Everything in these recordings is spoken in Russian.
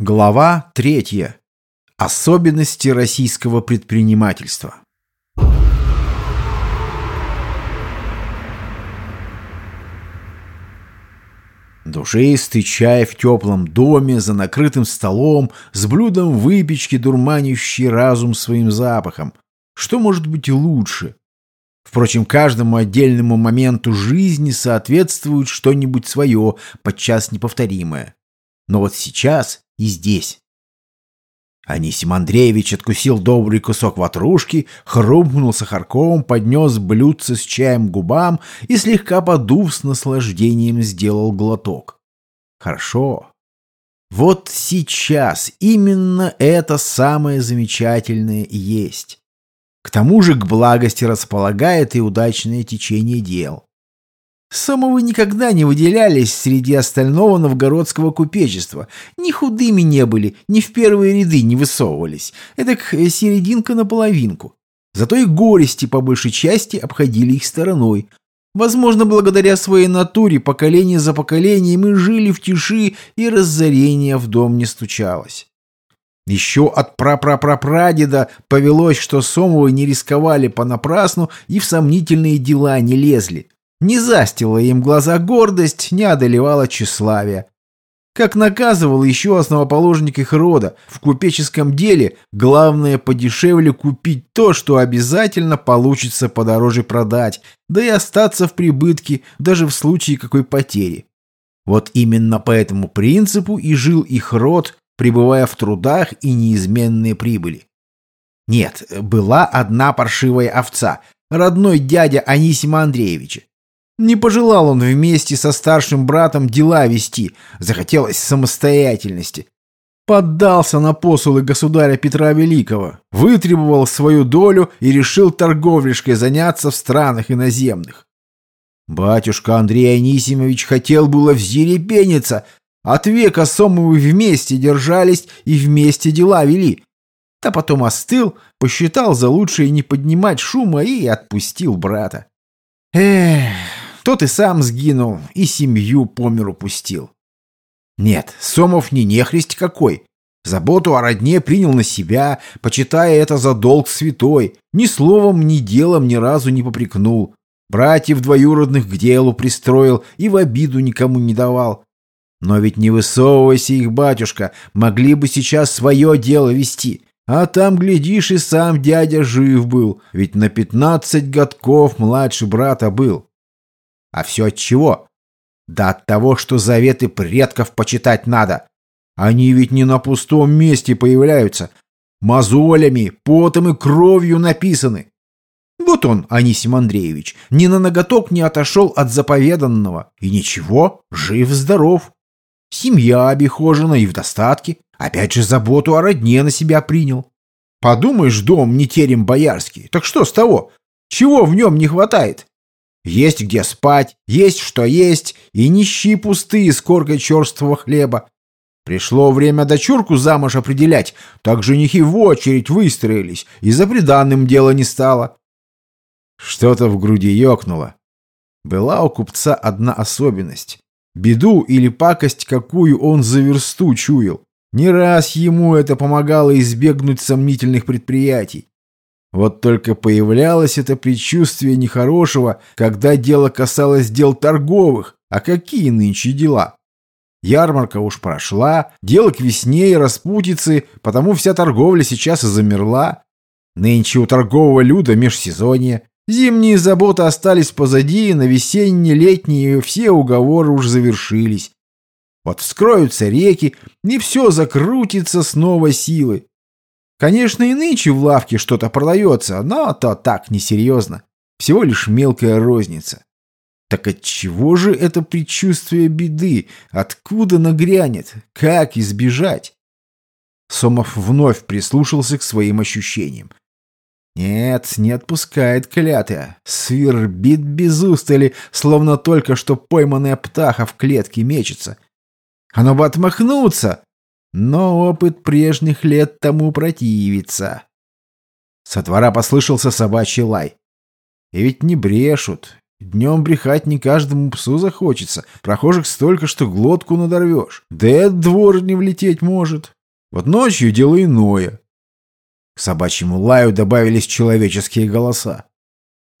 Глава третья. Особенности российского предпринимательства. Душистый чай в теплом доме, за накрытым столом, с блюдом выпечки, дурманящий разум своим запахом. Что может быть лучше? Впрочем, каждому отдельному моменту жизни соответствует что-нибудь свое, подчас неповторимое. Но вот сейчас и здесь. Анисим Андреевич откусил добрый кусок ватрушки, хрумкнул сахарком, поднес блюдце с чаем к губам и, слегка подув с наслаждением, сделал глоток. Хорошо. Вот сейчас именно это самое замечательное есть. К тому же к благости располагает и удачное течение дел. Самовы никогда не выделялись среди остального новгородского купечества. Ни худыми не были, ни в первые ряды не высовывались. Это к серединка на половинку. Зато и горести по большей части обходили их стороной. Возможно, благодаря своей натуре поколение за поколением и жили в тиши, и разорение в дом не стучалось. Еще от прапрапрапрадеда повелось, что Сомовы не рисковали понапрасну и в сомнительные дела не лезли. Не застила им глаза гордость, не одолевала тщеславие. Как наказывал еще основоположник их рода, в купеческом деле главное подешевле купить то, что обязательно получится подороже продать, да и остаться в прибытке даже в случае какой потери. Вот именно по этому принципу и жил их род, пребывая в трудах и неизменной прибыли. Нет, была одна паршивая овца, родной дядя Анисима Андреевича. Не пожелал он вместе со старшим братом дела вести, захотелось самостоятельности. Поддался на посулы государя Петра Великого, вытребовал свою долю и решил торговлишкой заняться в странах иноземных. Батюшка Андрей Анисимович хотел было взъерепениться, от века Сомовы вместе держались и вместе дела вели. Да потом остыл, посчитал за лучшее не поднимать шума и отпустил брата. Эх, тот и сам сгинул, и семью по миру пустил. Нет, Сомов не нехрист какой. Заботу о родне принял на себя, почитая это за долг святой. Ни словом, ни делом ни разу не попрекнул. Братьев двоюродных к делу пристроил и в обиду никому не давал. Но ведь не высовывайся их, батюшка, могли бы сейчас свое дело вести. А там, глядишь, и сам дядя жив был, ведь на пятнадцать годков младше брата был. А все от чего? Да от того, что заветы предков почитать надо. Они ведь не на пустом месте появляются. Мозолями, потом и кровью написаны. Вот он, Анисим Андреевич, ни на ноготок не отошел от заповеданного. И ничего, жив-здоров. Семья обихожена и в достатке. Опять же заботу о родне на себя принял. Подумаешь, дом не терем боярский. Так что с того? Чего в нем не хватает? Есть где спать, есть что есть, и нищие пустые с коркой черствого хлеба. Пришло время дочурку замуж определять, так женихи в очередь выстроились, и за приданным дело не стало. Что-то в груди ёкнуло. Была у купца одна особенность. Беду или пакость, какую он за версту чуял. Не раз ему это помогало избегнуть сомнительных предприятий. Вот только появлялось это предчувствие нехорошего, когда дело касалось дел торговых. А какие нынче дела? Ярмарка уж прошла, дело к весне и распутицы, потому вся торговля сейчас и замерла. Нынче у торгового люда межсезонье. Зимние заботы остались позади, на весенне-летние все уговоры уж завершились. Вот вскроются реки, и все закрутится с новой силой. Конечно, и нынче в лавке что-то продается, но то так несерьезно. Всего лишь мелкая розница. Так от чего же это предчувствие беды? Откуда нагрянет? Как избежать? Сомов вновь прислушался к своим ощущениям. Нет, не отпускает клятая. Свербит без устали, словно только что пойманная птаха в клетке мечется. Оно бы отмахнуться, но опыт прежних лет тому противится. Со двора послышался собачий лай. И ведь не брешут. Днем брехать не каждому псу захочется. Прохожих столько, что глотку надорвешь. Да и от двор не влететь может. Вот ночью дело иное. К собачьему лаю добавились человеческие голоса.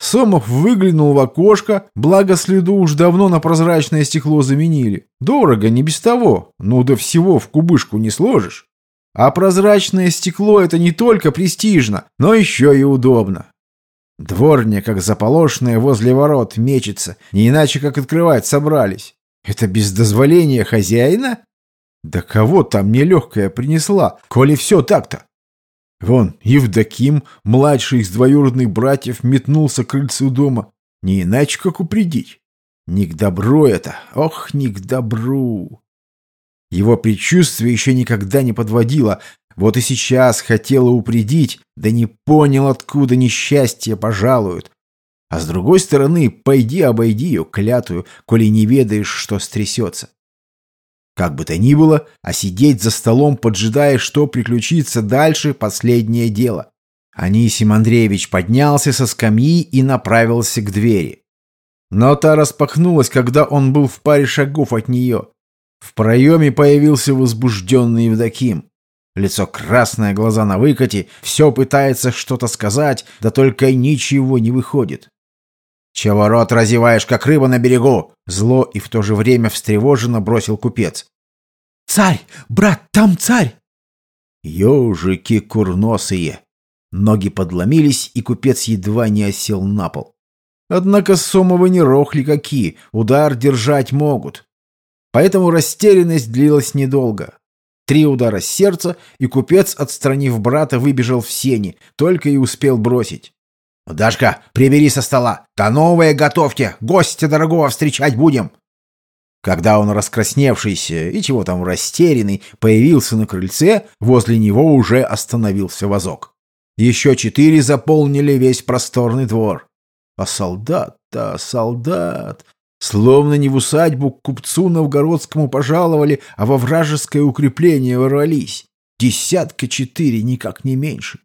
Сомов выглянул в окошко, благо следу уж давно на прозрачное стекло заменили. Дорого, не без того, но до всего в кубышку не сложишь. А прозрачное стекло — это не только престижно, но еще и удобно. Дворня, как заполошенная возле ворот, мечется, не иначе как открывать собрались. Это без дозволения хозяина? Да кого там нелегкая принесла, коли все так-то? Вон, Евдоким, младший из двоюродных братьев, метнулся к крыльцу дома. Не иначе, как упредить. Не к добру это, ох, не к добру. Его предчувствие еще никогда не подводило. Вот и сейчас хотела упредить, да не понял, откуда несчастье пожалуют. А с другой стороны, пойди обойди ее, клятую, коли не ведаешь, что стрясется. Как бы то ни было, а сидеть за столом, поджидая, что приключится дальше, последнее дело. Анисим Андреевич поднялся со скамьи и направился к двери. Но та распахнулась, когда он был в паре шагов от нее. В проеме появился возбужденный Евдоким. Лицо красное, глаза на выкате, все пытается что-то сказать, да только ничего не выходит. «Чего рот разеваешь, как рыба на берегу?» Зло и в то же время встревоженно бросил купец. «Царь! Брат, там царь!» Ёжики курносые! Ноги подломились, и купец едва не осел на пол. Однако Сомовы не рохли какие, удар держать могут. Поэтому растерянность длилась недолго. Три удара сердца, и купец, отстранив брата, выбежал в сени, только и успел бросить. «Дашка, прибери со стола! Да новое готовьте! Гостя дорогого встречать будем!» Когда он раскрасневшийся и чего там растерянный появился на крыльце, возле него уже остановился вазок. Еще четыре заполнили весь просторный двор. А солдат-то, солдат! Словно не в усадьбу к купцу новгородскому пожаловали, а во вражеское укрепление ворвались. Десятка четыре, никак не меньше.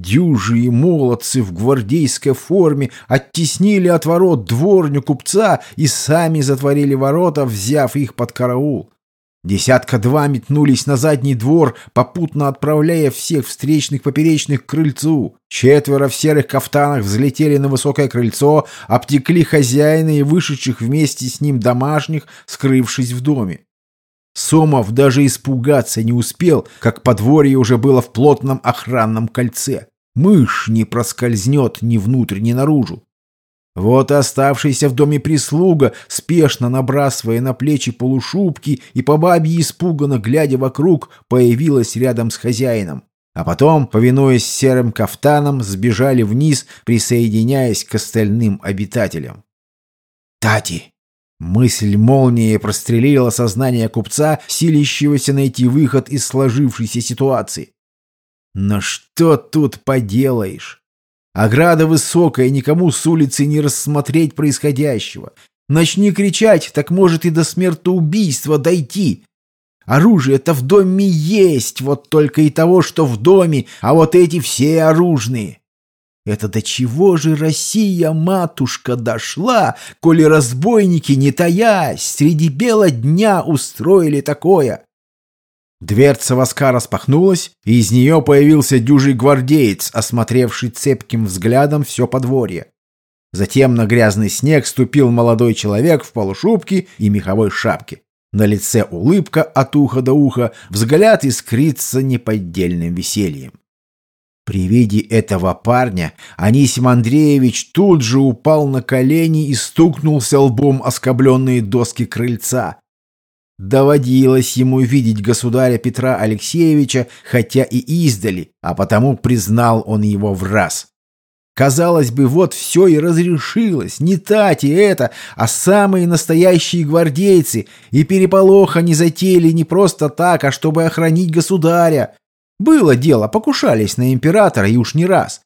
Дюжи и молодцы в гвардейской форме оттеснили от ворот дворню купца и сами затворили ворота, взяв их под караул. Десятка-два метнулись на задний двор, попутно отправляя всех встречных поперечных к крыльцу. Четверо в серых кафтанах взлетели на высокое крыльцо, обтекли хозяина и вышедших вместе с ним домашних, скрывшись в доме. Сомов даже испугаться не успел, как подворье уже было в плотном охранном кольце. Мышь не проскользнет ни внутрь, ни наружу. Вот и оставшаяся в доме прислуга, спешно набрасывая на плечи полушубки и по бабье испуганно глядя вокруг, появилась рядом с хозяином. А потом, повинуясь серым кафтанам, сбежали вниз, присоединяясь к остальным обитателям. «Тати!» Мысль молнией прострелила сознание купца, силящегося найти выход из сложившейся ситуации. Но что тут поделаешь? Ограда высокая, никому с улицы не рассмотреть происходящего. Начни кричать, так может и до смертоубийства дойти. Оружие-то в доме есть, вот только и того, что в доме, а вот эти все оружные. Это до чего же Россия, матушка, дошла, коли разбойники, не таясь, среди бела дня устроили такое? Дверца воска распахнулась, и из нее появился дюжий гвардеец, осмотревший цепким взглядом все подворье. Затем на грязный снег ступил молодой человек в полушубке и меховой шапке. На лице улыбка от уха до уха, взгляд искрится неподдельным весельем. При виде этого парня Анисим Андреевич тут же упал на колени и стукнулся лбом о скобленные доски крыльца. Доводилось ему видеть государя Петра Алексеевича, хотя и издали, а потому признал он его в раз. Казалось бы, вот все и разрешилось. Не тати это, а самые настоящие гвардейцы. И переполоха не затеяли не просто так, а чтобы охранить государя. Было дело, покушались на императора и уж не раз.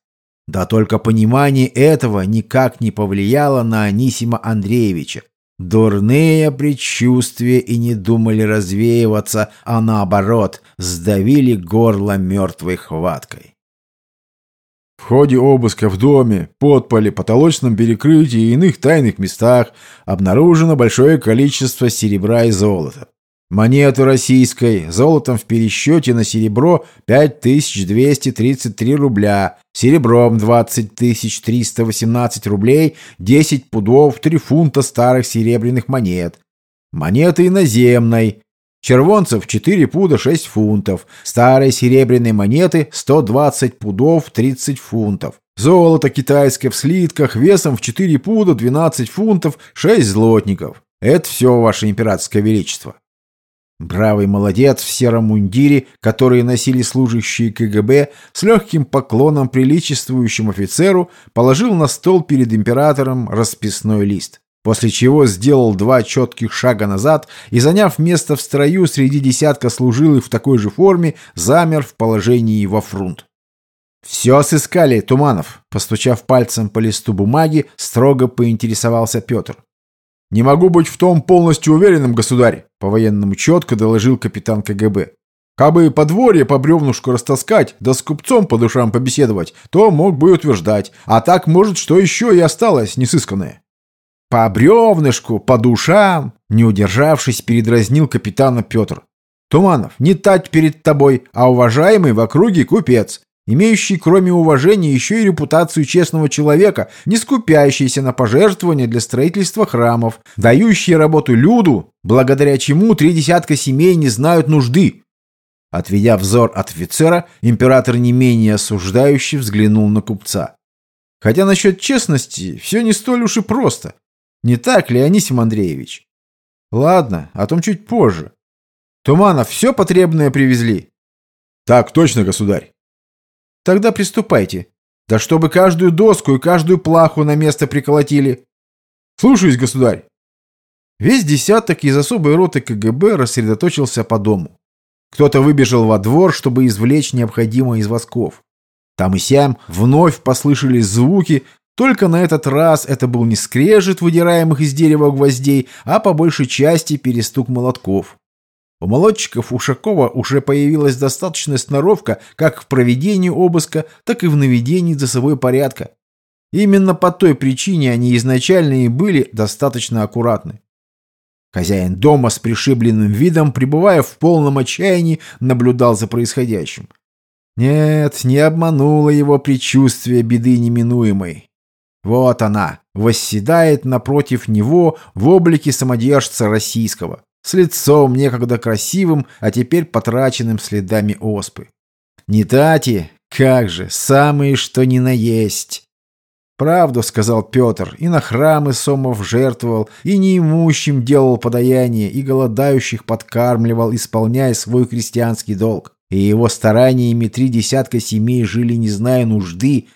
Да только понимание этого никак не повлияло на Анисима Андреевича. Дурные предчувствия и не думали развеиваться, а наоборот, сдавили горло мертвой хваткой. В ходе обыска в доме, подполе, потолочном перекрытии и иных тайных местах обнаружено большое количество серебра и золота. Монеты российской, золотом в пересчете на серебро 5233 рубля, серебром 20 318 рублей, 10 пудов, 3 фунта старых серебряных монет. Монеты иноземной, червонцев 4 пуда 6 фунтов, старой серебряной монеты 120 пудов 30 фунтов. Золото китайское в слитках весом в 4 пуда 12 фунтов 6 злотников. Это все, ваше императорское величество. Бравый молодец в сером мундире, который носили служащие КГБ, с легким поклоном приличествующим офицеру, положил на стол перед императором расписной лист. После чего сделал два четких шага назад и, заняв место в строю среди десятка служилых в такой же форме, замер в положении во фрунт. «Все сыскали, Туманов», — постучав пальцем по листу бумаги, строго поинтересовался Петр. «Не могу быть в том полностью уверенным, государь», — по-военному четко доложил капитан КГБ. «Кабы подворье по бревнушку растаскать, да с купцом по душам побеседовать, то мог бы утверждать. А так, может, что еще и осталось несысканное». «По бревнышку, по душам!» — не удержавшись, передразнил капитана Петр. «Туманов, не тать перед тобой, а уважаемый в округе купец имеющий кроме уважения еще и репутацию честного человека, не скупящийся на пожертвования для строительства храмов, дающий работу люду, благодаря чему три десятка семей не знают нужды. Отведя взор от офицера, император не менее осуждающий взглянул на купца. Хотя насчет честности все не столь уж и просто. Не так ли, Анисим Андреевич? Ладно, о том чуть позже. Туманов все потребное привезли? Так точно, государь. Тогда приступайте. Да чтобы каждую доску и каждую плаху на место приколотили. Слушаюсь, государь. Весь десяток из особой роты КГБ рассредоточился по дому. Кто-то выбежал во двор, чтобы извлечь необходимое из восков. Там и сям вновь послышались звуки, только на этот раз это был не скрежет выдираемых из дерева гвоздей, а по большей части перестук молотков. У молодчиков Ушакова уже появилась достаточная сноровка как в проведении обыска, так и в наведении за собой порядка. Именно по той причине они изначально и были достаточно аккуратны. Хозяин дома с пришибленным видом, пребывая в полном отчаянии, наблюдал за происходящим. Нет, не обмануло его предчувствие беды неминуемой. Вот она, восседает напротив него в облике самодержца российского с лицом некогда красивым, а теперь потраченным следами оспы. Не тати, как же, самые что ни на есть. «Правду», — сказал Петр, — «и на храмы Сомов жертвовал, и неимущим делал подаяние, и голодающих подкармливал, исполняя свой крестьянский долг. И его стараниями три десятка семей жили, не зная нужды,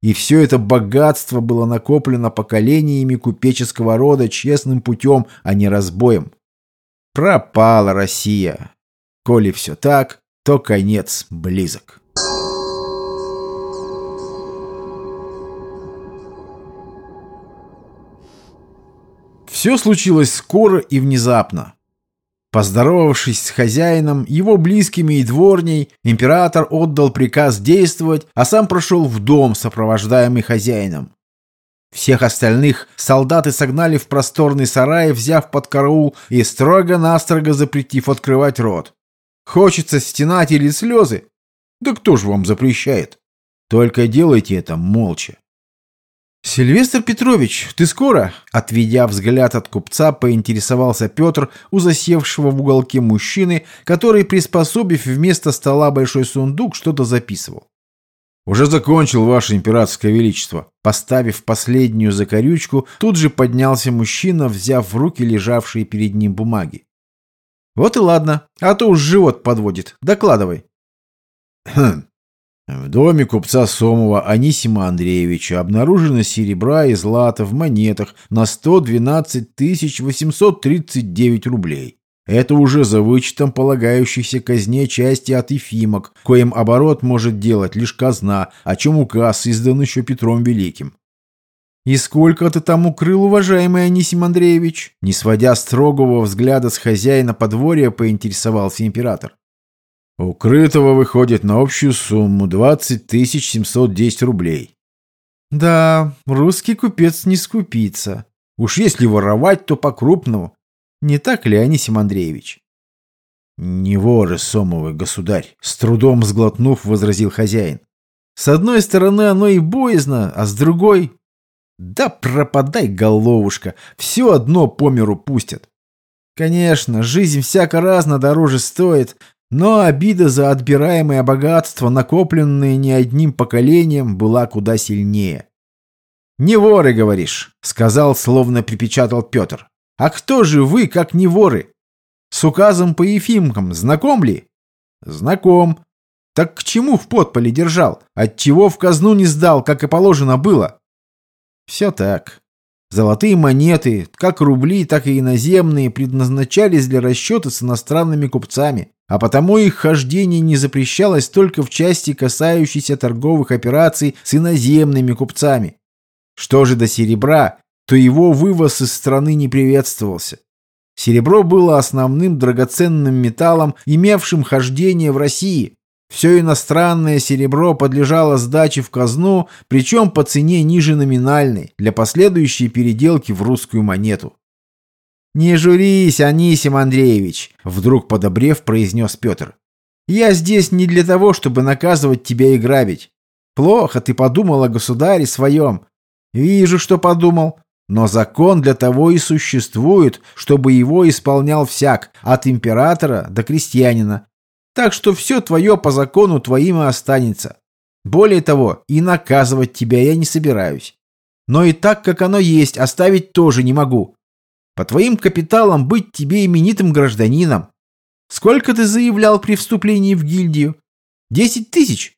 и все это богатство было накоплено поколениями купеческого рода честным путем, а не разбоем. Пропала Россия. Коли все так, то конец близок. Все случилось скоро и внезапно. Поздоровавшись с хозяином, его близкими и дворней, император отдал приказ действовать, а сам прошел в дом, сопровождаемый хозяином. Всех остальных солдаты согнали в просторный сарай, взяв под караул и строго-настрого запретив открывать рот. Хочется стенать или слезы? Да кто же вам запрещает? Только делайте это молча. «Сильвестр Петрович, ты скоро?» Отведя взгляд от купца, поинтересовался Петр у засевшего в уголке мужчины, который, приспособив вместо стола большой сундук, что-то записывал. «Уже закончил, ваше императорское величество». Поставив последнюю закорючку, тут же поднялся мужчина, взяв в руки лежавшие перед ним бумаги. «Вот и ладно, а то уж живот подводит. Докладывай». «Хм. В доме купца Сомова Анисима Андреевича обнаружено серебра и злата в монетах на 112 839 рублей. Это уже за вычетом полагающейся казне части от Ефимок, коим оборот может делать лишь казна, о чем указ издан еще Петром Великим. «И сколько ты там укрыл, уважаемый Анисим Андреевич?» Не сводя строгого взгляда с хозяина подворья, поинтересовался император. Укрытого выходит на общую сумму 20 710 рублей. Да, русский купец не скупится. Уж если воровать, то по-крупному. Не так ли, Анисим Андреевич? Не воры, Сомовый государь, с трудом сглотнув, возразил хозяин. С одной стороны, оно и боязно, а с другой... Да пропадай, головушка, все одно по миру пустят. Конечно, жизнь всяко разно дороже стоит, но обида за отбираемое богатство, накопленное не одним поколением, была куда сильнее. «Не воры, говоришь», — сказал, словно припечатал Петр. «А кто же вы, как не воры? С указом по Ефимкам знаком ли?» «Знаком. Так к чему в подполе держал? Отчего в казну не сдал, как и положено было?» «Все так. Золотые монеты, как рубли, так и иноземные, предназначались для расчета с иностранными купцами, а потому их хождение не запрещалось только в части, касающейся торговых операций с иноземными купцами. Что же до серебра, то его вывоз из страны не приветствовался. Серебро было основным драгоценным металлом, имевшим хождение в России. Все иностранное серебро подлежало сдаче в казну, причем по цене ниже номинальной, для последующей переделки в русскую монету. «Не журись, Анисим Андреевич», — вдруг подобрев, произнес Петр. «Я здесь не для того, чтобы наказывать тебя и грабить. Плохо ты подумал о государе своем. Вижу, что подумал. Но закон для того и существует, чтобы его исполнял всяк, от императора до крестьянина. Так что все твое по закону твоим и останется. Более того, и наказывать тебя я не собираюсь. Но и так, как оно есть, оставить тоже не могу. По твоим капиталам быть тебе именитым гражданином. Сколько ты заявлял при вступлении в гильдию? Десять тысяч?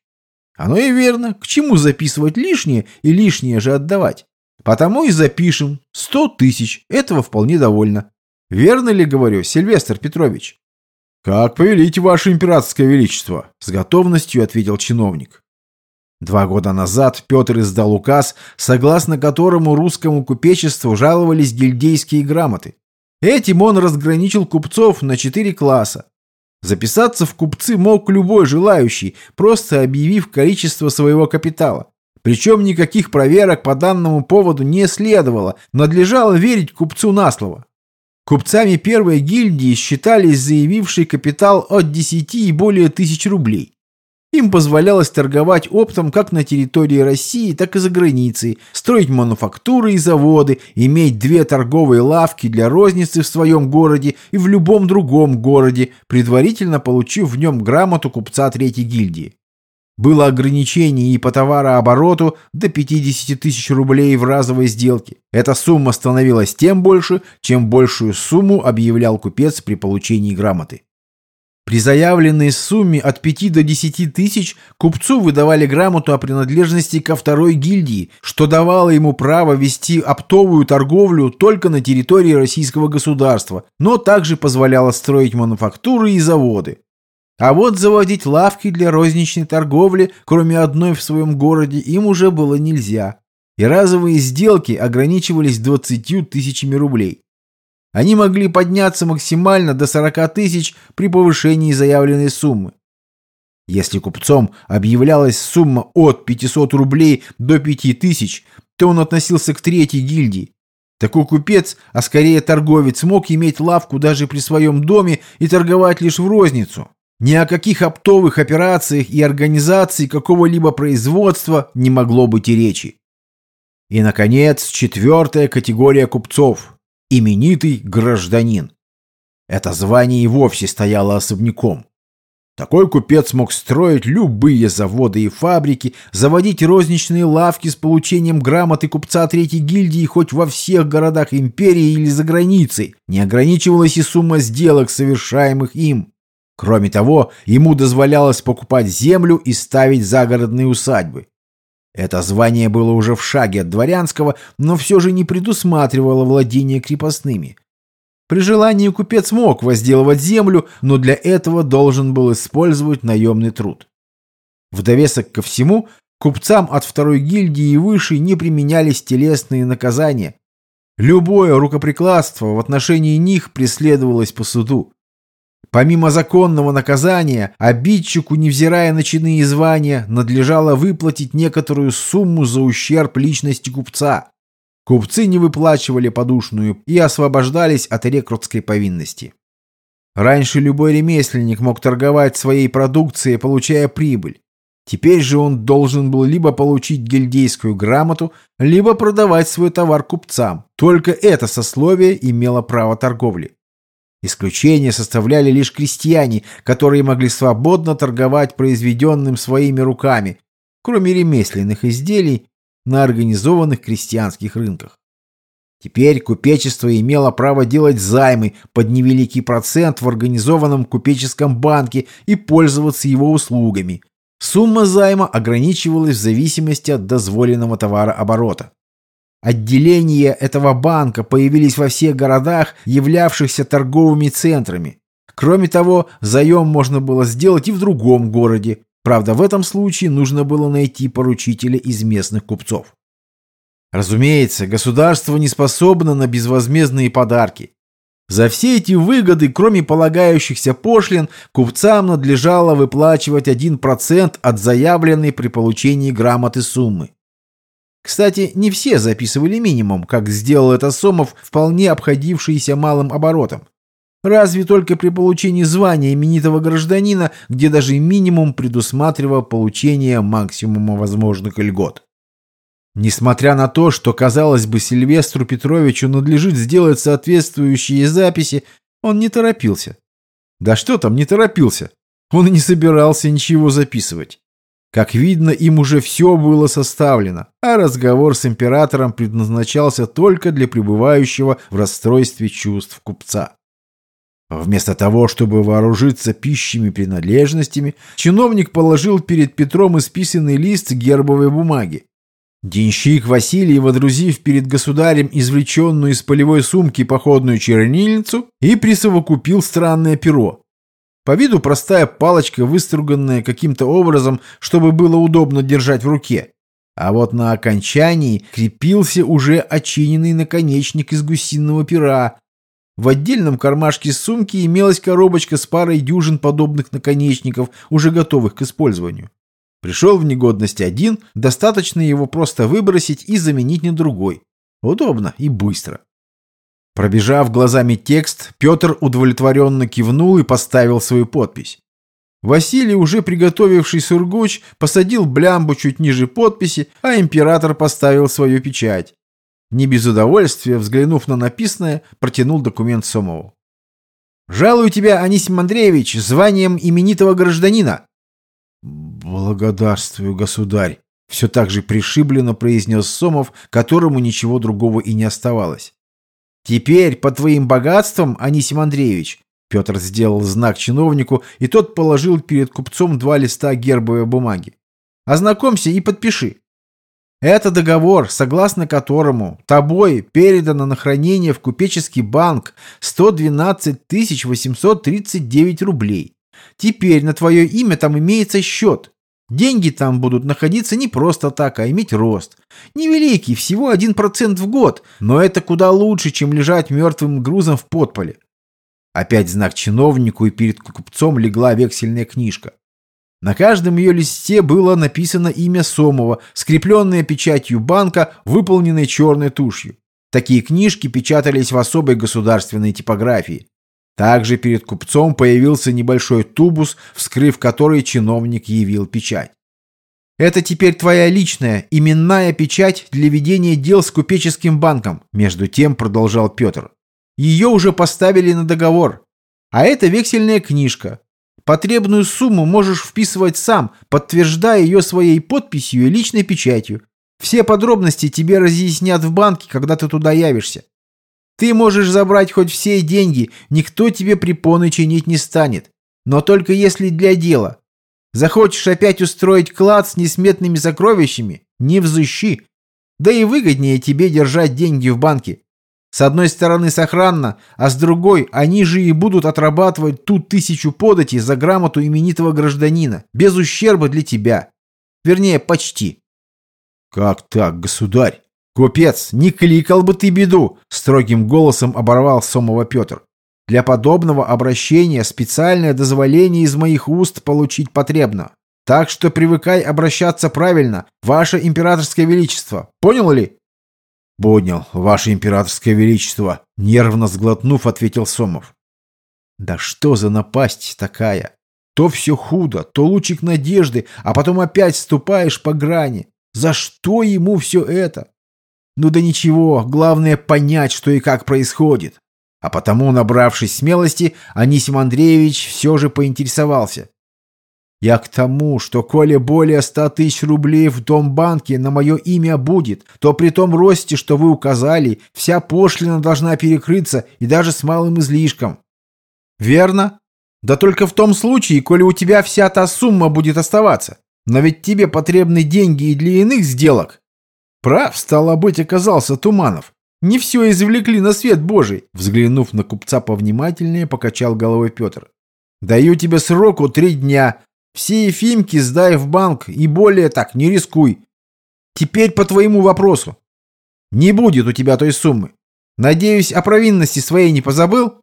Оно и верно. К чему записывать лишнее и лишнее же отдавать? Потому и запишем. Сто тысяч. Этого вполне довольно. Верно ли говорю, Сильвестр Петрович? Как повелите, ваше императорское величество, с готовностью ответил чиновник. Два года назад Петр издал указ, согласно которому русскому купечеству жаловались гильдейские грамоты. Этим он разграничил купцов на четыре класса. Записаться в купцы мог любой желающий, просто объявив количество своего капитала. Причем никаких проверок по данному поводу не следовало, надлежало верить купцу на слово. Купцами первой гильдии считались заявивший капитал от 10 и более тысяч рублей. Им позволялось торговать оптом как на территории России, так и за границей, строить мануфактуры и заводы, иметь две торговые лавки для розницы в своем городе и в любом другом городе, предварительно получив в нем грамоту купца третьей гильдии. Было ограничение и по товарообороту до 50 тысяч рублей в разовой сделке. Эта сумма становилась тем больше, чем большую сумму объявлял купец при получении грамоты. При заявленной сумме от 5 до 10 тысяч купцу выдавали грамоту о принадлежности ко второй гильдии, что давало ему право вести оптовую торговлю только на территории российского государства, но также позволяло строить мануфактуры и заводы. А вот заводить лавки для розничной торговли, кроме одной в своем городе, им уже было нельзя. И разовые сделки ограничивались 20 тысячами рублей. Они могли подняться максимально до 40 тысяч при повышении заявленной суммы. Если купцом объявлялась сумма от 500 рублей до 5000, то он относился к третьей гильдии. Такой купец, а скорее торговец, мог иметь лавку даже при своем доме и торговать лишь в розницу. Ни о каких оптовых операциях и организации какого-либо производства не могло быть и речи. И, наконец, четвертая категория купцов – именитый гражданин. Это звание и вовсе стояло особняком. Такой купец мог строить любые заводы и фабрики, заводить розничные лавки с получением грамоты купца третьей гильдии хоть во всех городах империи или за границей. Не ограничивалась и сумма сделок, совершаемых им. Кроме того, ему дозволялось покупать землю и ставить загородные усадьбы. Это звание было уже в шаге от дворянского, но все же не предусматривало владение крепостными. При желании купец мог возделывать землю, но для этого должен был использовать наемный труд. В довесок ко всему, купцам от второй гильдии и выше не применялись телесные наказания. Любое рукоприкладство в отношении них преследовалось по суду. Помимо законного наказания, обидчику, невзирая на чины и звания, надлежало выплатить некоторую сумму за ущерб личности купца. Купцы не выплачивали подушную и освобождались от рекрутской повинности. Раньше любой ремесленник мог торговать своей продукцией, получая прибыль. Теперь же он должен был либо получить гильдейскую грамоту, либо продавать свой товар купцам. Только это сословие имело право торговли. Исключение составляли лишь крестьяне, которые могли свободно торговать произведенным своими руками, кроме ремесленных изделий, на организованных крестьянских рынках. Теперь купечество имело право делать займы под невеликий процент в организованном купеческом банке и пользоваться его услугами. Сумма займа ограничивалась в зависимости от дозволенного товарооборота. Отделения этого банка появились во всех городах, являвшихся торговыми центрами. Кроме того, заем можно было сделать и в другом городе. Правда, в этом случае нужно было найти поручителя из местных купцов. Разумеется, государство не способно на безвозмездные подарки. За все эти выгоды, кроме полагающихся пошлин, купцам надлежало выплачивать 1% от заявленной при получении грамоты суммы. Кстати, не все записывали минимум, как сделал это Сомов, вполне обходившийся малым оборотом. Разве только при получении звания именитого гражданина, где даже минимум предусматривал получение максимума возможных льгот. Несмотря на то, что, казалось бы, Сильвестру Петровичу надлежит сделать соответствующие записи, он не торопился. Да что там, не торопился. Он и не собирался ничего записывать. Как видно, им уже все было составлено, а разговор с императором предназначался только для пребывающего в расстройстве чувств купца. Вместо того, чтобы вооружиться пищими принадлежностями, чиновник положил перед Петром исписанный лист гербовой бумаги. Денщик Василий, водрузив перед государем извлеченную из полевой сумки походную чернильницу, и присовокупил странное перо. По виду простая палочка, выструганная каким-то образом, чтобы было удобно держать в руке. А вот на окончании крепился уже очиненный наконечник из гусиного пера. В отдельном кармашке сумки имелась коробочка с парой дюжин подобных наконечников, уже готовых к использованию. Пришел в негодность один, достаточно его просто выбросить и заменить на другой. Удобно и быстро. Пробежав глазами текст, Петр удовлетворенно кивнул и поставил свою подпись. Василий, уже приготовивший сургуч, посадил блямбу чуть ниже подписи, а император поставил свою печать. Не без удовольствия, взглянув на написанное, протянул документ Сомову. «Жалую тебя, Анисим Андреевич, званием именитого гражданина. «Благодарствую, государь!» Все так же пришибленно произнес Сомов, которому ничего другого и не оставалось. «Теперь, по твоим богатствам, Анисим Андреевич!» Петр сделал знак чиновнику, и тот положил перед купцом два листа гербовой бумаги. «Ознакомься и подпиши. Это договор, согласно которому тобой передано на хранение в купеческий банк 112 839 рублей. Теперь на твое имя там имеется счет. Деньги там будут находиться не просто так, а иметь рост. Невеликий, всего 1% в год, но это куда лучше, чем лежать мертвым грузом в подполе. Опять знак чиновнику, и перед купцом легла вексельная книжка. На каждом ее листе было написано имя Сомова, скрепленное печатью банка, выполненной черной тушью. Такие книжки печатались в особой государственной типографии. Также перед купцом появился небольшой тубус, вскрыв который чиновник явил печать. «Это теперь твоя личная, именная печать для ведения дел с купеческим банком», между тем продолжал Петр. «Ее уже поставили на договор. А это вексельная книжка. Потребную сумму можешь вписывать сам, подтверждая ее своей подписью и личной печатью. Все подробности тебе разъяснят в банке, когда ты туда явишься. Ты можешь забрать хоть все деньги, никто тебе препоны чинить не станет. Но только если для дела. Захочешь опять устроить клад с несметными сокровищами, не взыщи. Да и выгоднее тебе держать деньги в банке. С одной стороны сохранно, а с другой они же и будут отрабатывать ту тысячу подати за грамоту именитого гражданина, без ущерба для тебя. Вернее, почти. Как так, государь? «Купец, не кликал бы ты беду!» — строгим голосом оборвал Сомова Петр. Для подобного обращения специальное дозволение из моих уст получить потребно. Так что привыкай обращаться правильно, ваше императорское величество. Понял ли? Понял, ваше императорское величество, нервно сглотнув, ответил Сомов. Да что за напасть такая? То все худо, то лучик надежды, а потом опять ступаешь по грани. За что ему все это? Ну да ничего, главное понять, что и как происходит. А потому, набравшись смелости, Анисим Андреевич все же поинтересовался. Я к тому, что коли более ста тысяч рублей в Домбанке на мое имя будет, то при том росте, что вы указали, вся пошлина должна перекрыться и даже с малым излишком. Верно? Да только в том случае, коли у тебя вся та сумма будет оставаться. Но ведь тебе потребны деньги и для иных сделок. Прав, стало быть, оказался Туманов. Не все извлекли на свет Божий. Взглянув на купца повнимательнее, покачал головой Петр. Даю тебе сроку три дня. Все Ефимки сдай в банк и более так не рискуй. Теперь по твоему вопросу. Не будет у тебя той суммы. Надеюсь, о провинности своей не позабыл?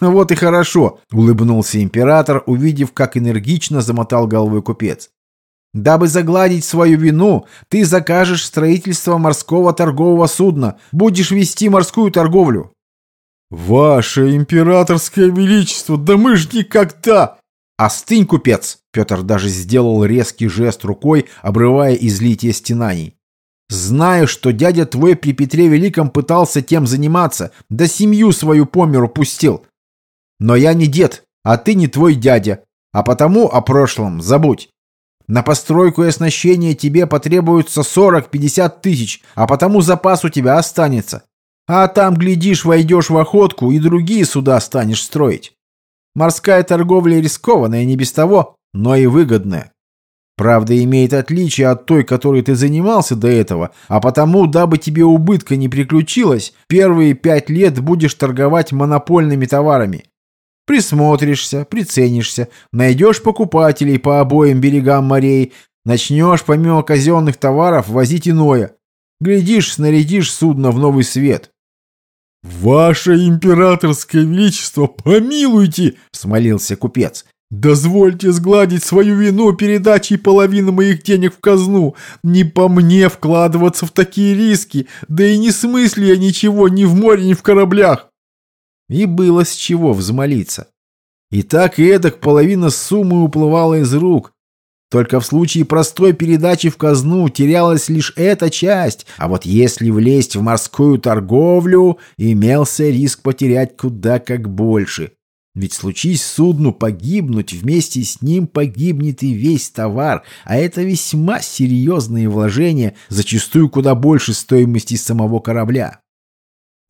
Вот и хорошо, улыбнулся император, увидев, как энергично замотал головой купец. Дабы загладить свою вину, ты закажешь строительство морского торгового судна, будешь вести морскую торговлю. Ваше императорское величество, да мы ж никогда... Остынь, купец! Петр даже сделал резкий жест рукой, обрывая излитие стенаний. Знаю, что дядя твой при Петре Великом пытался тем заниматься, да семью свою по миру пустил. Но я не дед, а ты не твой дядя, а потому о прошлом забудь. На постройку и оснащение тебе потребуется 40-50 тысяч, а потому запас у тебя останется. А там, глядишь, войдешь в охотку и другие суда станешь строить. Морская торговля рискованная не без того, но и выгодная. Правда, имеет отличие от той, которой ты занимался до этого, а потому, дабы тебе убытка не приключилось, первые пять лет будешь торговать монопольными товарами. Присмотришься, приценишься, найдешь покупателей по обоим берегам морей, начнешь помимо казенных товаров возить иное. Глядишь, снарядишь судно в новый свет. «Ваше императорское величество, помилуйте!» — смолился купец. «Дозвольте сгладить свою вину передачей половины моих денег в казну. Не по мне вкладываться в такие риски, да и не смысле я ничего ни в море, ни в кораблях. И было с чего взмолиться. И так и эдак половина суммы уплывала из рук. Только в случае простой передачи в казну терялась лишь эта часть, а вот если влезть в морскую торговлю, имелся риск потерять куда как больше. Ведь случись судну погибнуть, вместе с ним погибнет и весь товар, а это весьма серьезные вложения, зачастую куда больше стоимости самого корабля.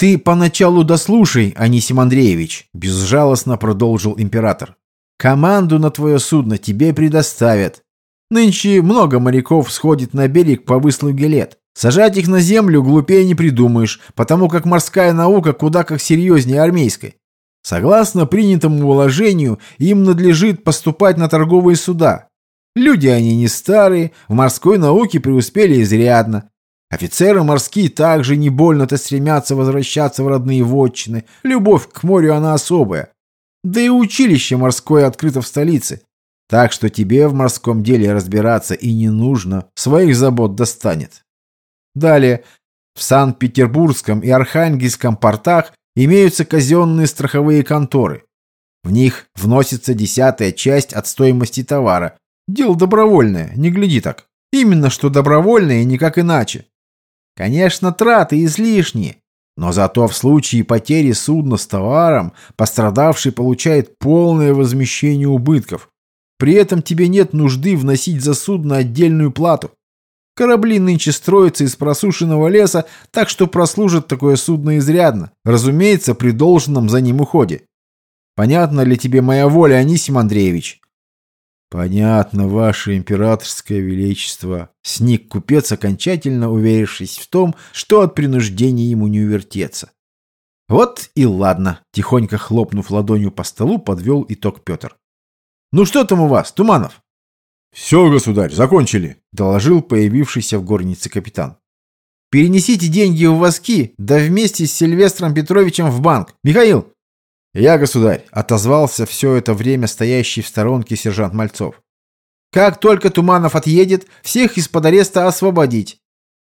«Ты поначалу дослушай, Анисим Андреевич», — безжалостно продолжил император. «Команду на твое судно тебе предоставят. Нынче много моряков сходит на берег по выслуге лет. Сажать их на землю глупее не придумаешь, потому как морская наука куда как серьезнее армейской. Согласно принятому уложению, им надлежит поступать на торговые суда. Люди они не старые, в морской науке преуспели изрядно. Офицеры морские также не больно-то стремятся возвращаться в родные вотчины. Любовь к морю она особая. Да и училище морское открыто в столице. Так что тебе в морском деле разбираться и не нужно. Своих забот достанет. Далее. В Санкт-Петербургском и Архангельском портах имеются казенные страховые конторы. В них вносится десятая часть от стоимости товара. Дело добровольное, не гляди так. Именно что добровольное и никак иначе. Конечно, траты излишние, но зато в случае потери судна с товаром пострадавший получает полное возмещение убытков. При этом тебе нет нужды вносить за судно отдельную плату. Корабли нынче строятся из просушенного леса, так что прослужит такое судно изрядно, разумеется, при должном за ним уходе. Понятно ли тебе моя воля, Анисим Андреевич? «Понятно, ваше императорское величество», — сник купец, окончательно уверившись в том, что от принуждения ему не увертеться. «Вот и ладно», — тихонько хлопнув ладонью по столу, подвел итог Петр. «Ну что там у вас, Туманов?» «Все, государь, закончили», — доложил появившийся в горнице капитан. «Перенесите деньги в воски, да вместе с Сильвестром Петровичем в банк. Михаил, «Я, государь», — отозвался все это время стоящий в сторонке сержант Мальцов. «Как только Туманов отъедет, всех из-под ареста освободить.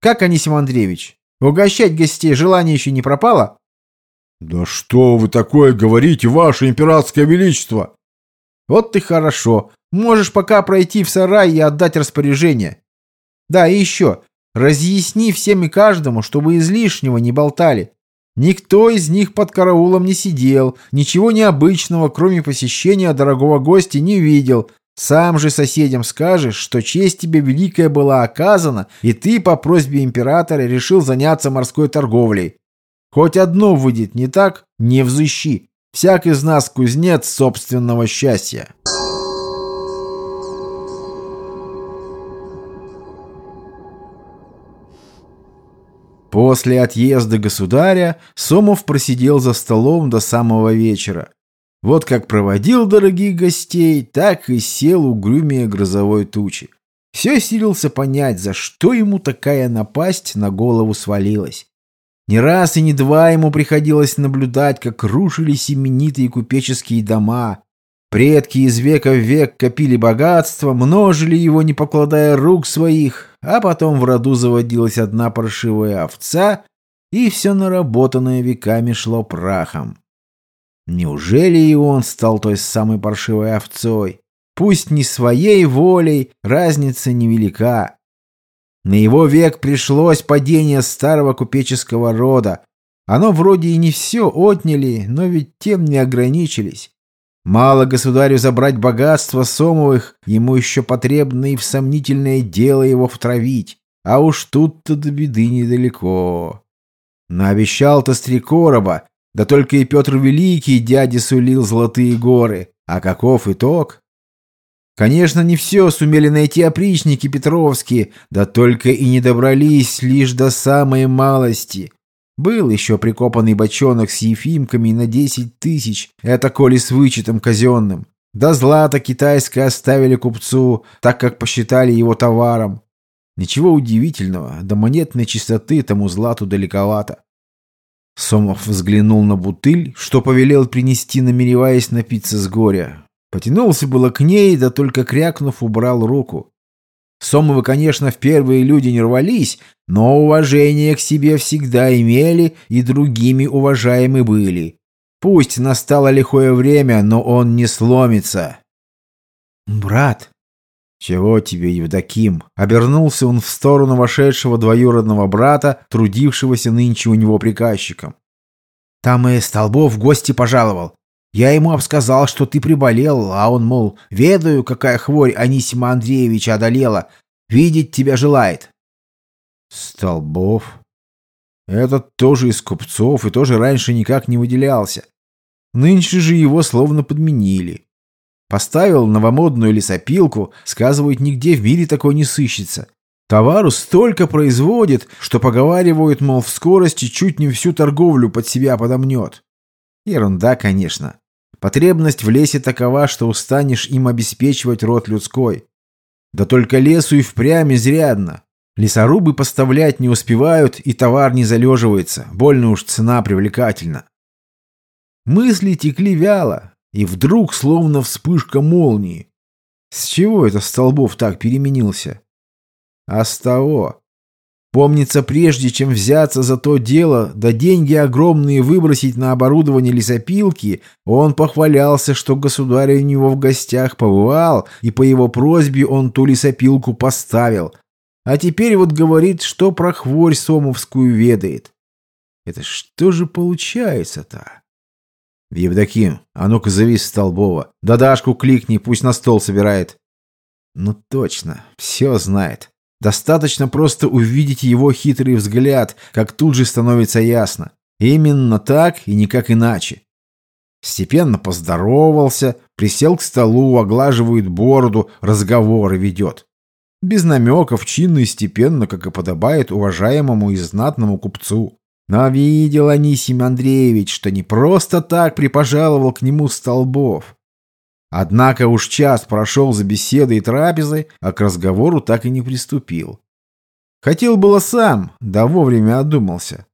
Как, Анисим Андреевич, угощать гостей желание еще не пропало?» «Да что вы такое говорите, ваше императорское величество?» «Вот ты хорошо. Можешь пока пройти в сарай и отдать распоряжение. Да, и еще. Разъясни всем и каждому, чтобы излишнего не болтали. Никто из них под караулом не сидел, ничего необычного, кроме посещения дорогого гостя, не видел. Сам же соседям скажешь, что честь тебе великая была оказана, и ты по просьбе императора решил заняться морской торговлей. Хоть одно выйдет не так, не взыщи. Всяк из нас кузнец собственного счастья. После отъезда государя Сомов просидел за столом до самого вечера. Вот как проводил дорогих гостей, так и сел угрюмее грозовой тучи. Все силился понять, за что ему такая напасть на голову свалилась. Не раз и не два ему приходилось наблюдать, как рушились именитые купеческие дома, Предки из века в век копили богатство, множили его, не покладая рук своих, а потом в роду заводилась одна паршивая овца, и все наработанное веками шло прахом. Неужели и он стал той самой паршивой овцой? Пусть не своей волей, разница невелика. На его век пришлось падение старого купеческого рода. Оно вроде и не все отняли, но ведь тем не ограничились. Мало государю забрать богатство Сомовых, ему еще потребно и в сомнительное дело его втравить. А уж тут-то до беды недалеко. Наобещал-то стрекороба, да только и Петр Великий дяде сулил золотые горы. А каков итог? Конечно, не все сумели найти опричники петровские, да только и не добрались лишь до самой малости. Был еще прикопанный бочонок с ефимками на десять тысяч, это коли с вычетом казенным. Да злато китайское оставили купцу, так как посчитали его товаром. Ничего удивительного, до монетной чистоты тому злату далековато. Сомов взглянул на бутыль, что повелел принести, намереваясь напиться с горя. Потянулся было к ней, да только крякнув, убрал руку. Сомовы, конечно, в первые люди не рвались, но уважение к себе всегда имели и другими уважаемы были. Пусть настало лихое время, но он не сломится. «Брат!» «Чего тебе, Евдоким?» Обернулся он в сторону вошедшего двоюродного брата, трудившегося нынче у него приказчиком. «Там и Столбов в гости пожаловал. Я ему обсказал, что ты приболел, а он, мол, ведаю, какая хворь Анисима Андреевича одолела. Видеть тебя желает. Столбов. Этот тоже из купцов и тоже раньше никак не выделялся. Нынче же его словно подменили. Поставил новомодную лесопилку, сказывают, нигде в мире такой не сыщется. Товару столько производит, что поговаривают, мол, в скорости чуть не всю торговлю под себя подомнет. Ерунда, конечно. Потребность в лесе такова, что устанешь им обеспечивать род людской. Да только лесу и впрямь изрядно. Лесорубы поставлять не успевают, и товар не залеживается. Больно уж цена привлекательна. Мысли текли вяло, и вдруг словно вспышка молнии. С чего это Столбов так переменился? А с того, Помнится, прежде чем взяться за то дело, да деньги огромные выбросить на оборудование лесопилки, он похвалялся, что государь у него в гостях побывал, и по его просьбе он ту лесопилку поставил. А теперь вот говорит, что про хворь сомовскую ведает. Это что же получается-то? Евдоким, а ну-ка зови Столбова. Да кликни, пусть на стол собирает. Ну точно, все знает. Достаточно просто увидеть его хитрый взгляд, как тут же становится ясно. Именно так и никак иначе. Степенно поздоровался, присел к столу, оглаживает бороду, разговоры ведет. Без намеков, чинно и степенно, как и подобает уважаемому и знатному купцу. Но видел Анисим Андреевич, что не просто так припожаловал к нему Столбов. Однако уж час прошел за беседой и трапезой, а к разговору так и не приступил. Хотел было сам, да вовремя одумался.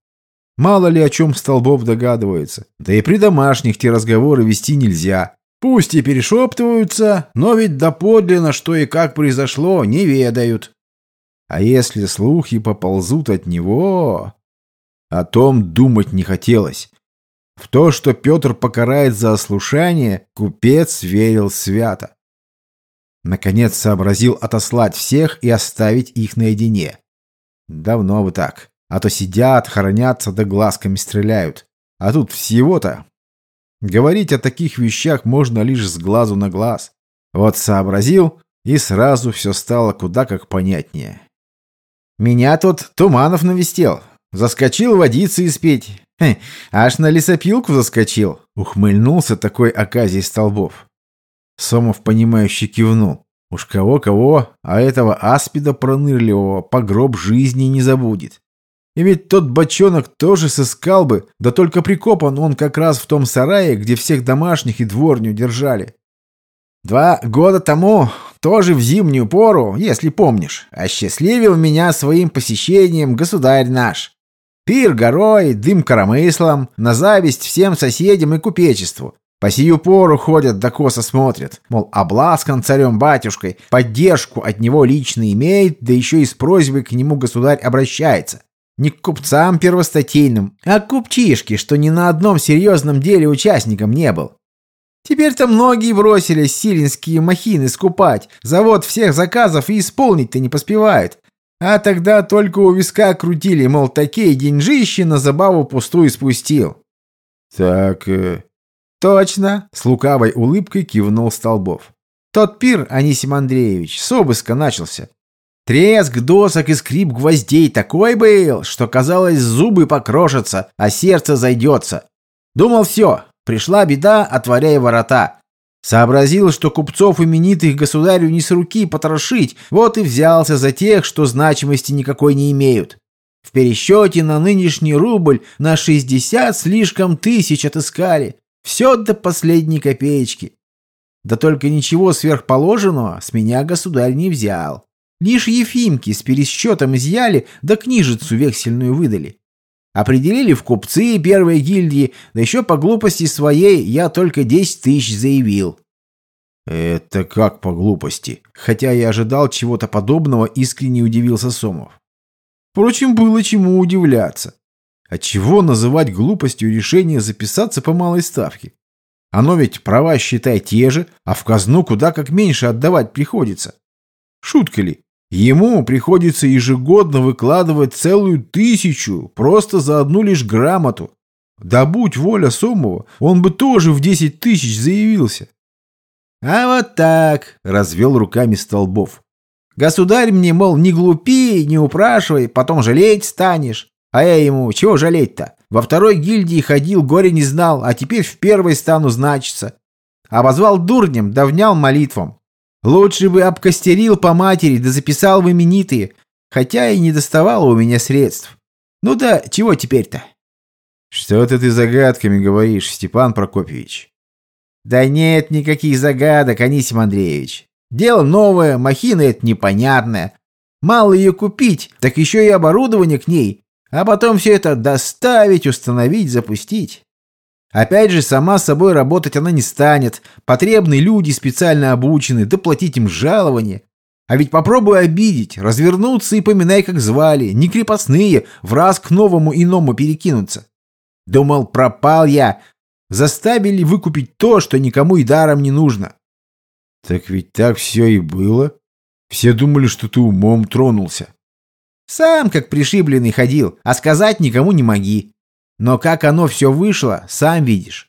Мало ли о чем Столбов догадывается. Да и при домашних те разговоры вести нельзя. Пусть и перешептываются, но ведь доподлинно, что и как произошло, не ведают. А если слухи поползут от него... О том думать не хотелось. В то, что Петр покарает за ослушание, купец верил свято. Наконец сообразил отослать всех и оставить их наедине. Давно бы так. А то сидят, хоронятся да глазками стреляют. А тут всего-то Говорить о таких вещах можно лишь с глазу на глаз. Вот сообразил, и сразу все стало куда как понятнее. Меня тут Туманов навестил. Заскочил водиться и спеть. Хе, аж на лесопилку заскочил. Ухмыльнулся такой оказий столбов. Сомов, понимающе кивнул. Уж кого-кого, а этого аспида пронырливого по гроб жизни не забудет. И ведь тот бочонок тоже сыскал бы, да только прикопан он как раз в том сарае, где всех домашних и дворню держали. Два года тому, тоже в зимнюю пору, если помнишь, осчастливил меня своим посещением государь наш. Пир горой, дым коромыслом, на зависть всем соседям и купечеству. По сию пору ходят да косо смотрят, мол, обласкан царем-батюшкой, поддержку от него лично имеет, да еще и с просьбой к нему государь обращается. Не к купцам первостатейным, а к купчишке, что ни на одном серьезном деле участником не был. Теперь-то многие бросились силинские махины скупать. Завод всех заказов и исполнить-то не поспевает. А тогда только у виска крутили, мол, такие деньжищи на забаву пустую спустил. Так... Э... Точно, с лукавой улыбкой кивнул Столбов. Тот пир, Анисим Андреевич, с обыска начался. Треск досок и скрип гвоздей такой был, что, казалось, зубы покрошатся, а сердце зайдется. Думал, все, пришла беда, отворяй ворота. Сообразил, что купцов именитых государю не с руки потрошить, вот и взялся за тех, что значимости никакой не имеют. В пересчете на нынешний рубль на 60 слишком тысяч отыскали. Все до последней копеечки. Да только ничего сверхположенного с меня государь не взял. Лишь Ефимки с пересчетом изъяли, да книжицу вексельную выдали. Определили в купцы первой гильдии, да еще по глупости своей я только 10 тысяч заявил. Это как по глупости? Хотя я ожидал чего-то подобного, искренне удивился Сомов. Впрочем, было чему удивляться. Отчего называть глупостью решение записаться по малой ставке? Оно ведь права, считай, те же, а в казну куда как меньше отдавать приходится. Шутка ли? Ему приходится ежегодно выкладывать целую тысячу просто за одну лишь грамоту. Да будь воля Сомова, он бы тоже в десять тысяч заявился. А вот так, развел руками Столбов. Государь мне, мол, не глупи, не упрашивай, потом жалеть станешь. А я ему, чего жалеть-то? Во второй гильдии ходил, горе не знал, а теперь в первой стану значиться. Обозвал дурнем, да внял молитвам. Лучше бы обкостерил по матери, да записал в именитые, хотя и не доставало у меня средств. Ну да, чего теперь-то? Что-то ты загадками говоришь, Степан Прокопьевич. Да нет никаких загадок, Анисим Андреевич. Дело новое, махина это непонятная. Мало ее купить, так еще и оборудование к ней. А потом все это доставить, установить, запустить. Опять же, сама собой работать она не станет. Потребны люди, специально обучены, доплатить им жалование. А ведь попробуй обидеть, развернуться и поминай, как звали. Не крепостные, в раз к новому иному перекинуться. Думал, пропал я. Заставили выкупить то, что никому и даром не нужно. Так ведь так все и было. Все думали, что ты умом тронулся. Сам как пришибленный ходил, а сказать никому не моги. Но как оно все вышло, сам видишь.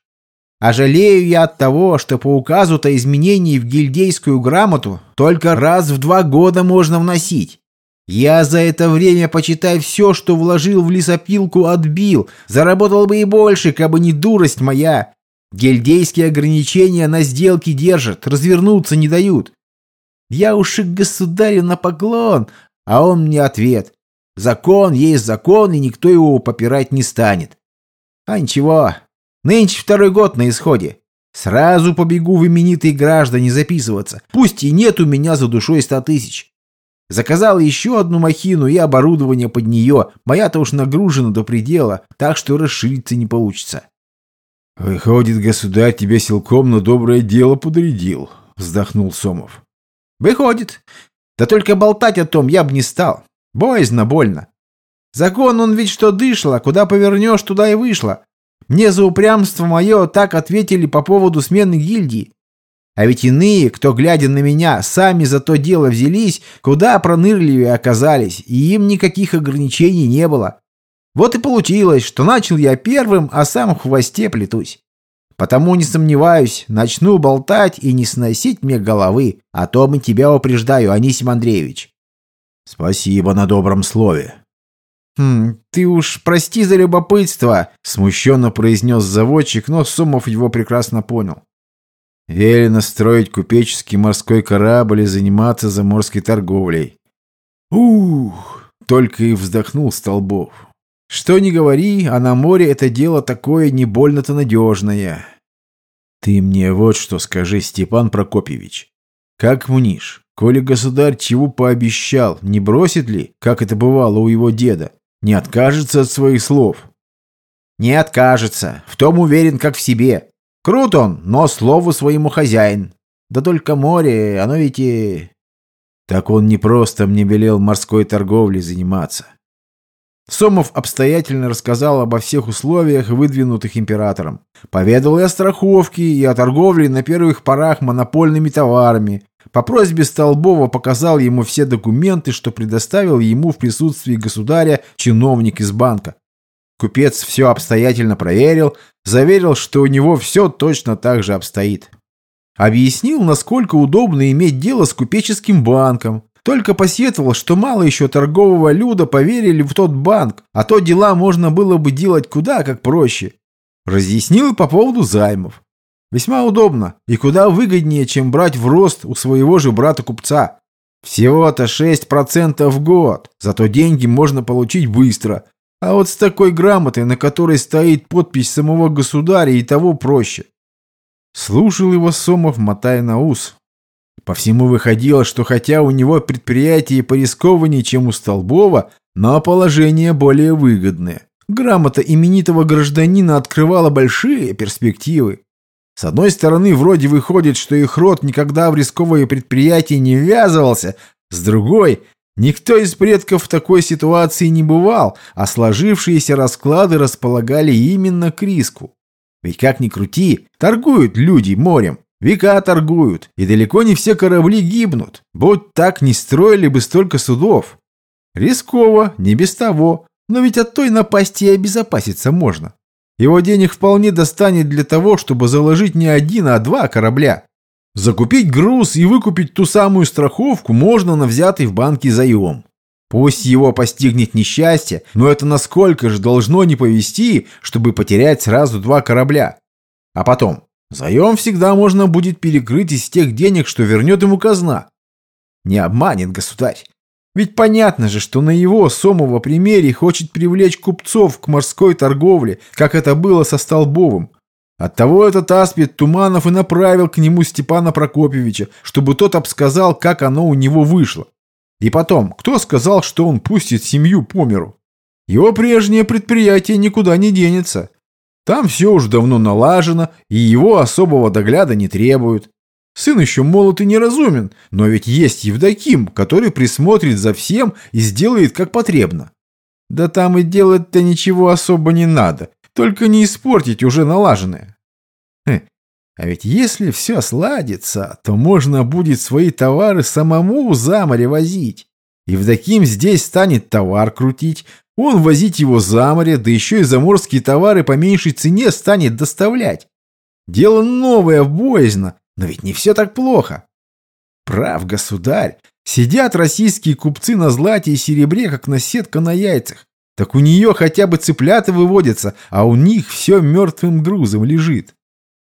А жалею я от того, что по указу-то изменений в гильдейскую грамоту только раз в два года можно вносить. Я за это время, почитай, все, что вложил в лесопилку, отбил. Заработал бы и больше, как бы не дурость моя. Гильдейские ограничения на сделки держат, развернуться не дают. Я уж и государю на поклон, а он мне ответ. Закон есть закон, и никто его попирать не станет. А ничего, нынче второй год на исходе. Сразу побегу в именитые граждане записываться. Пусть и нет у меня за душой ста тысяч. Заказал еще одну махину и оборудование под нее. Моя-то уж нагружена до предела, так что расшириться не получится. «Выходит, государь тебе силком на доброе дело подрядил», — вздохнул Сомов. «Выходит. Да только болтать о том я бы не стал. Боязно больно. Закон он ведь что дышло, куда повернешь, туда и вышло. Мне за упрямство мое так ответили по поводу смены гильдии. А ведь иные, кто, глядя на меня, сами за то дело взялись, куда пронырливее оказались, и им никаких ограничений не было. Вот и получилось, что начал я первым, а сам в хвосте плетусь. Потому не сомневаюсь, начну болтать и не сносить мне головы, а то мы тебя упреждаю, Анисим Андреевич. Спасибо на добром слове. «Хм, ты уж прости за любопытство», — смущенно произнес заводчик, но Сомов его прекрасно понял. Велено строить купеческий морской корабль и заниматься заморской торговлей. Ух, только и вздохнул Столбов. Что ни говори, а на море это дело такое не больно-то надежное. Ты мне вот что скажи, Степан Прокопьевич. Как мнишь, коли государь чего пообещал, не бросит ли, как это бывало у его деда, не откажется от своих слов? Не откажется, в том уверен, как в себе. Крут он, но слову своему хозяин. Да только море, оно ведь и... Так он не просто мне велел морской торговлей заниматься. Сомов обстоятельно рассказал обо всех условиях, выдвинутых императором. Поведал и о страховке, и о торговле на первых порах монопольными товарами. По просьбе Столбова показал ему все документы, что предоставил ему в присутствии государя чиновник из банка. Купец все обстоятельно проверил, заверил, что у него все точно так же обстоит. Объяснил, насколько удобно иметь дело с купеческим банком, только посетовал, что мало еще торгового люда поверили в тот банк, а то дела можно было бы делать куда как проще. Разъяснил по поводу займов. Весьма удобно и куда выгоднее, чем брать в рост у своего же брата-купца. Всего-то 6% в год, зато деньги можно получить быстро. А вот с такой грамотой, на которой стоит подпись самого государя, и того проще. Слушал его Сомов, мотая на ус. По всему выходило, что хотя у него предприятие порискованнее, чем у Столбова, но положение более выгодное. Грамота именитого гражданина открывала большие перспективы. С одной стороны, вроде выходит, что их род никогда в рисковое предприятие не ввязывался, с другой, никто из предков в такой ситуации не бывал, а сложившиеся расклады располагали именно к риску. Ведь как ни крути, торгуют люди морем. Века торгуют, и далеко не все корабли гибнут. Будь так, не строили бы столько судов. Рисково, не без того, но ведь от той напасти и обезопаситься можно. Его денег вполне достанет для того, чтобы заложить не один, а два корабля. Закупить груз и выкупить ту самую страховку можно на взятый в банке заем. Пусть его постигнет несчастье, но это насколько же должно не повести, чтобы потерять сразу два корабля. А потом, Заем всегда можно будет перекрыть из тех денег, что вернет ему казна. Не обманет государь. Ведь понятно же, что на его Сомова примере хочет привлечь купцов к морской торговле, как это было со Столбовым. Оттого этот аспид Туманов и направил к нему Степана Прокопьевича, чтобы тот обсказал, как оно у него вышло. И потом, кто сказал, что он пустит семью по миру? Его прежнее предприятие никуда не денется. Там все уже давно налажено, и его особого догляда не требуют. Сын еще молод и неразумен, но ведь есть Евдоким, который присмотрит за всем и сделает как потребно. Да там и делать-то ничего особо не надо, только не испортить уже налаженное. Хм, а ведь если все сладится, то можно будет свои товары самому за море возить. Евдоким здесь станет товар крутить, он возить его за море, да еще и заморские товары по меньшей цене станет доставлять. Дело новое, боязно, но ведь не все так плохо. Прав, государь. Сидят российские купцы на злате и серебре, как наседка на яйцах. Так у нее хотя бы цыплята выводятся, а у них все мертвым грузом лежит.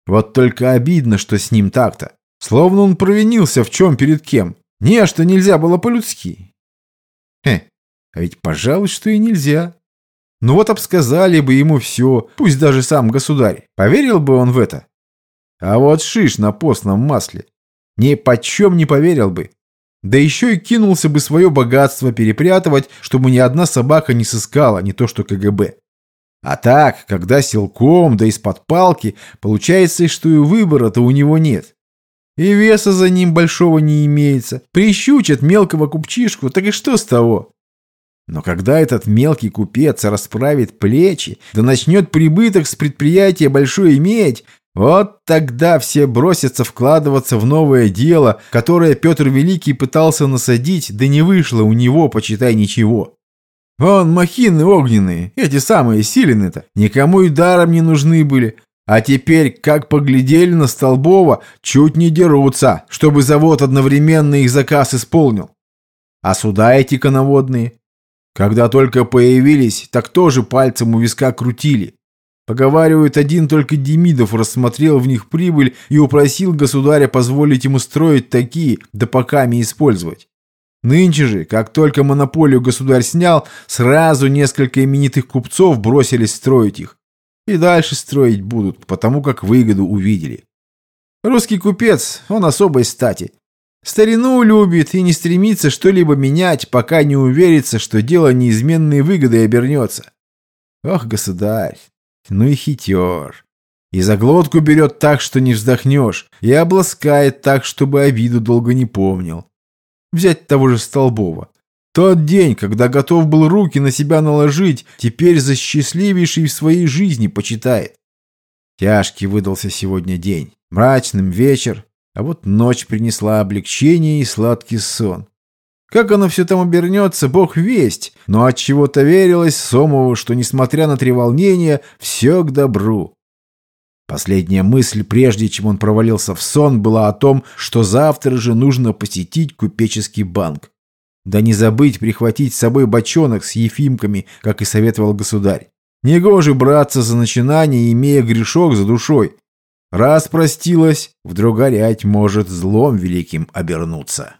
Вот только обидно, что с ним так-то. Словно он провинился в чем перед кем. Не, а что нельзя было по-людски. Хе, а ведь, пожалуй, что и нельзя. Ну вот обсказали бы ему все, пусть даже сам государь. Поверил бы он в это? А вот шиш на постном масле. Ни почем не поверил бы. Да еще и кинулся бы свое богатство перепрятывать, чтобы ни одна собака не сыскала, не то что КГБ. А так, когда силком, да из-под палки, получается, что и выбора-то у него нет. И веса за ним большого не имеется. Прищучат мелкого купчишку, так и что с того? Но когда этот мелкий купец расправит плечи, да начнет прибыток с предприятия большой иметь, вот тогда все бросятся вкладываться в новое дело, которое Петр Великий пытался насадить, да не вышло у него, почитай, ничего. Вон махины огненные, эти самые силины-то, никому и даром не нужны были. А теперь, как поглядели на Столбова, чуть не дерутся, чтобы завод одновременно их заказ исполнил. А суда эти коноводные? Когда только появились, так тоже пальцем у виска крутили. Поговаривают, один только Демидов рассмотрел в них прибыль и упросил государя позволить ему строить такие, да поками использовать. Нынче же, как только монополию государь снял, сразу несколько именитых купцов бросились строить их. И дальше строить будут, потому как выгоду увидели. Русский купец, он особой стати. Старину любит и не стремится что-либо менять, пока не уверится, что дело неизменной выгодой обернется. Ох, государь, ну и хитер. И за глотку берет так, что не вздохнешь, и обласкает так, чтобы обиду долго не помнил. Взять того же Столбова. Тот день, когда готов был руки на себя наложить, теперь за счастливейший в своей жизни почитает. Тяжкий выдался сегодня день. Мрачным вечер, а вот ночь принесла облегчение и сладкий сон. Как оно все там обернется, бог весть, но от чего то верилось Сомову, что, несмотря на треволнение, все к добру. Последняя мысль, прежде чем он провалился в сон, была о том, что завтра же нужно посетить купеческий банк. Да не забыть прихватить с собой бочонок с ефимками, как и советовал государь. Негоже браться за начинание, имея грешок за душой. Раз простилась, вдруг горять может злом великим обернуться.